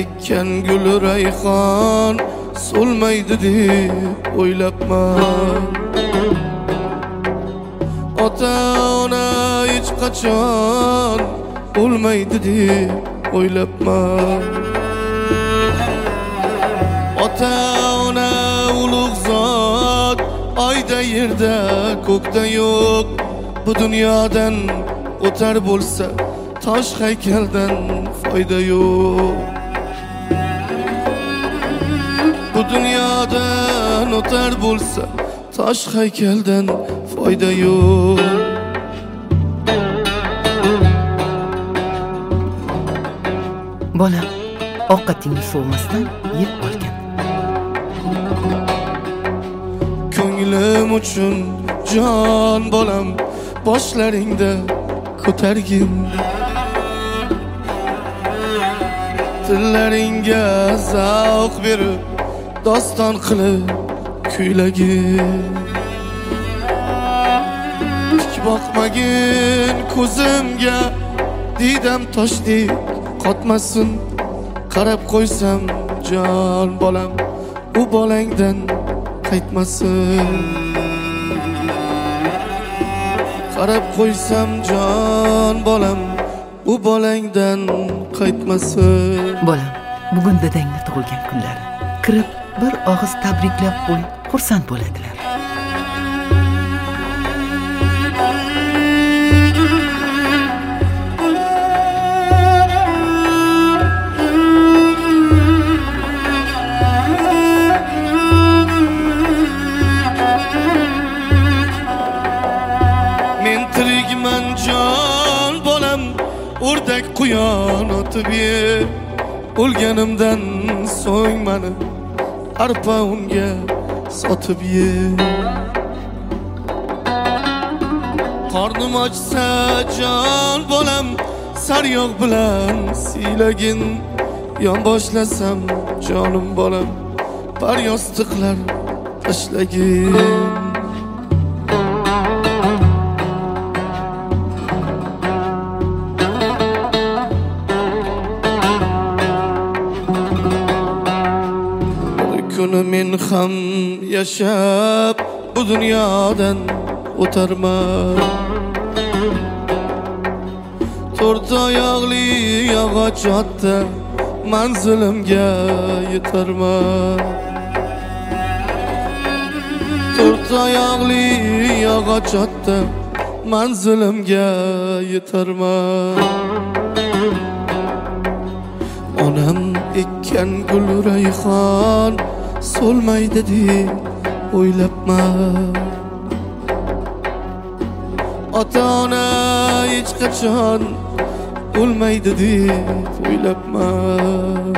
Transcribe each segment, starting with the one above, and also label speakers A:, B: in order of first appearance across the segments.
A: ekkan gul rayhon so'lmaydi deb o'ylabman ota ona hech qachon o'lmaydi deb o'ylabman ota ona ulug' zot oyda yerda ko'kda yo'q bu dunyodan o'tar bo'lsa tosh haykaldan foyda yo'q bu dunyodan o'tar bo'lsa tosh haykaldan foyda yo'q.
B: Bolam ovqatingni sovmasdan yeb olgin.
A: Ko'nglim uchun jon bolam boshlaringda ko'targin. Tillaringga zavq berib doston qilib kuylagin. Tik boqmagin ko'zimga. Didam toshdek qotmasin. Qarab qo'ysam jon bolam u bolangdan qaytmasin. Qarab qo'ysam jon bolam u bolangdan qaytmasin.
B: Bolam bugun dadangni tug'ilgan kunlari kirib bir og'iz tabriklab qo'y xursand bo'ladilar.
A: Men tirikman jon bolam o'rdak quyon otib ye o'lganimdan so'ng mani arpa unga sotib ye qornim ochsa jon bolam saryog' bilan siylagin. Yonboshlasam jonim bolam par yostiqlar tashlagin. كل من خم يا شاب بدنياdan utarma Turta yağlı yağaç hatta manzilimga yetarma Turta yağlı yağaç hatta manzilimga yetarma Onam ekkan gul rayhon so'lmaydi deb o'ylabman ota ona hech qachon o'lmaydi deb o'ylabman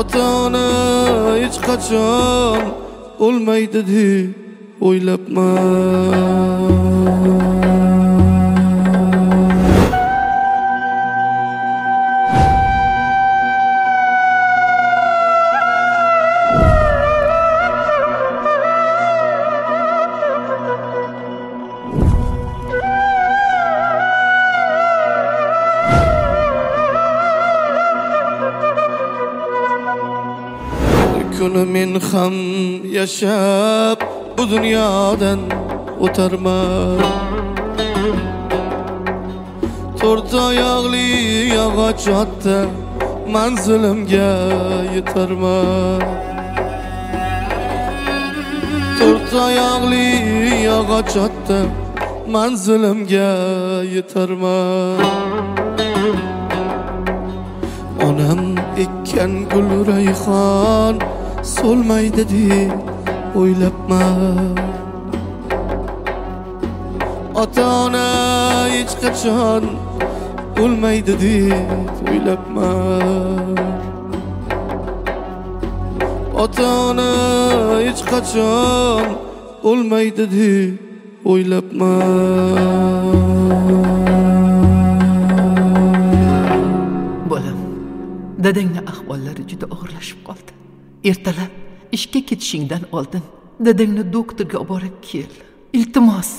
A: ota ona hech qachon o'lmaydi deb o'ylabman Acun min ham yaşap bu dünyadan utarma Turta yağlı yağaç hatta manzilimga yetarma Turta yağlı yağaç hatta manzilimga yetarma Onam ekkan gul rayhon so'lmaydi deb o'ylabman ota ona hech qachon o'lmaydi deb o'ylabman ota ona hech qachon o'lmaydi deb o'ylabman
B: bolam dadangni ahvollari juda og'irlashib qoldi. Ertalab ishga ketishingdan oldin dadangni doktorga olib borib kel. Iltimos.